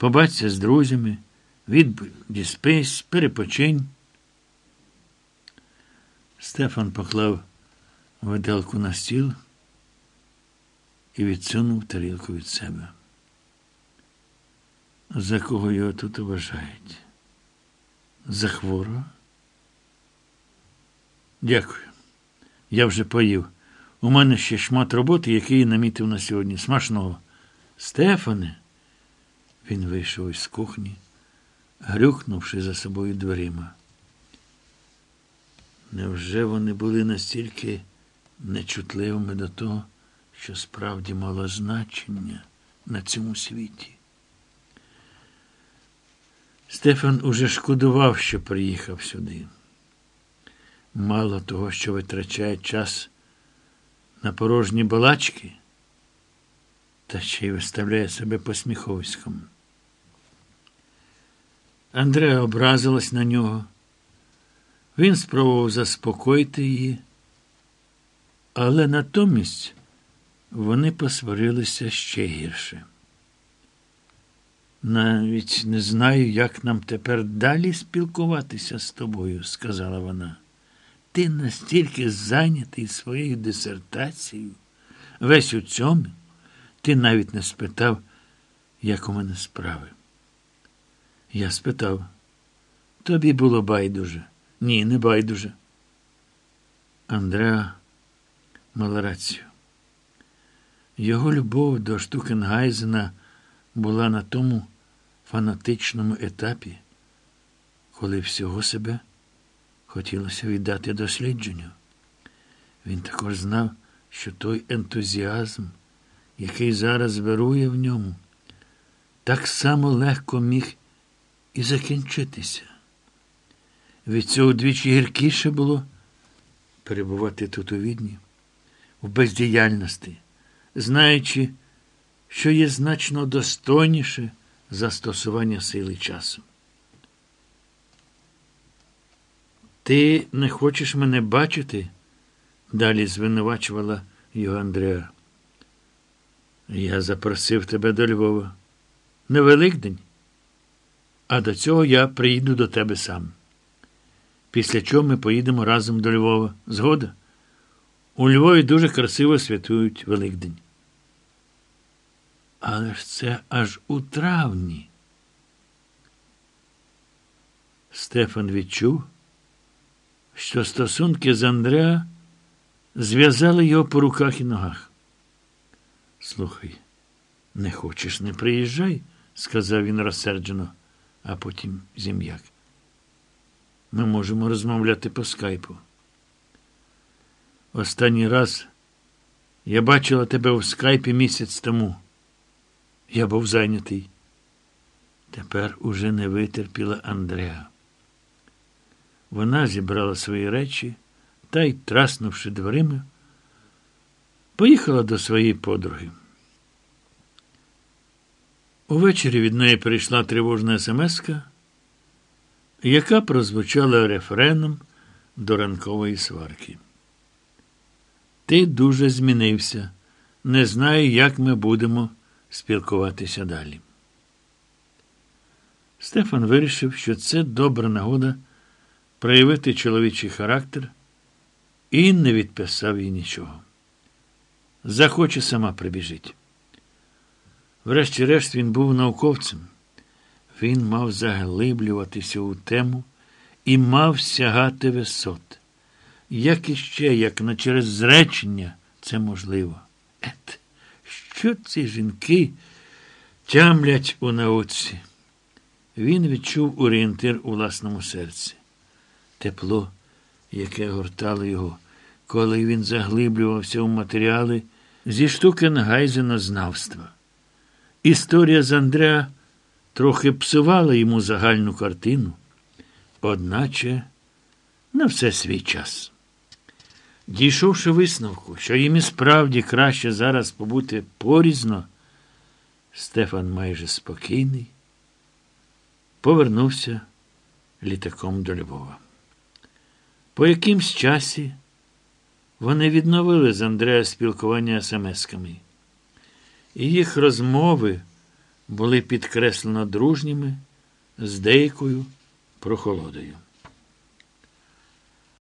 побачся з друзями, віддіспись, перепочинь. Стефан поклав виделку на стіл і відсунув тарілку від себе. За кого його тут вважають? За хворого? Дякую. Я вже поїв. У мене ще шмат роботи, який намітив на сьогодні. Смачного. Стефане. Він вийшов із кухні, грюкнувши за собою дверима. Невже вони були настільки нечутливими до того, що справді мало значення на цьому світі? Стефан уже шкодував, що приїхав сюди. Мало того, що витрачає час на порожні балачки, та ще й виставляє себе посміховиськом. Андреа образилась на нього. Він спробував заспокоїти її, але натомість вони посварилися ще гірше. Навіть не знаю, як нам тепер далі спілкуватися з тобою, сказала вона. Ти настільки зайнятий своєю дисертацією, весь у цьому, ти навіть не спитав, як у мене справи. Я спитав, тобі було байдуже. Ні, не байдуже. Андреа мала рацію. Його любов до Штукенгайзена була на тому фанатичному етапі, коли всього себе хотілося віддати дослідженню. Він також знав, що той ентузіазм, який зараз вирує в ньому, так само легко міг і закінчитися. Від цього двічі гіркіше було перебувати тут у відні, в бездіяльності, знаючи, що є значно достойніше застосування сили часу. Ти не хочеш мене бачити? далі звинувачувала його Андреа. Я запросив тебе до Львова. Не Великдень, а до цього я приїду до тебе сам. Після чого ми поїдемо разом до Львова. Згода? У Львові дуже красиво святують Великдень. Але ж це аж у травні. Стефан відчув, що стосунки з Андреа зв'язали його по руках і ногах. Слухай, не хочеш, не приїжджай, сказав він розсерджено, а потім зім'як. Ми можемо розмовляти по скайпу. Останній раз я бачила тебе в скайпі місяць тому. Я був зайнятий. Тепер уже не витерпіла Андреа. Вона зібрала свої речі та й, траснувши дверима, поїхала до своєї подруги. Увечері від неї прийшла тривожна смска, яка прозвучала рефреном до ранкової сварки. Ти дуже змінився. Не знаю, як ми будемо спілкуватися далі. Стефан вирішив, що це добра нагода проявити чоловічий характер і не відписав їй нічого. Захоче сама прибіжить. Врешті-решт він був науковцем. Він мав заглиблюватися у тему і мав сягати висот. Як іще, як на через зречення, це можливо. Ет, що ці жінки тямлять у науці? Він відчув орієнтир у власному серці. Тепло, яке гортало його, коли він заглиблювався у матеріали зі штукенгайзенознавства. Історія з Андреа трохи псувала йому загальну картину, одначе на все свій час. Дійшовши висновку, що їм і справді краще зараз побути порізно, Стефан майже спокійний, повернувся літаком до Львова. По якимсь часі вони відновили з Андреа спілкування смс-ками. І їх розмови були підкреслено дружніми з деякою прохолодою.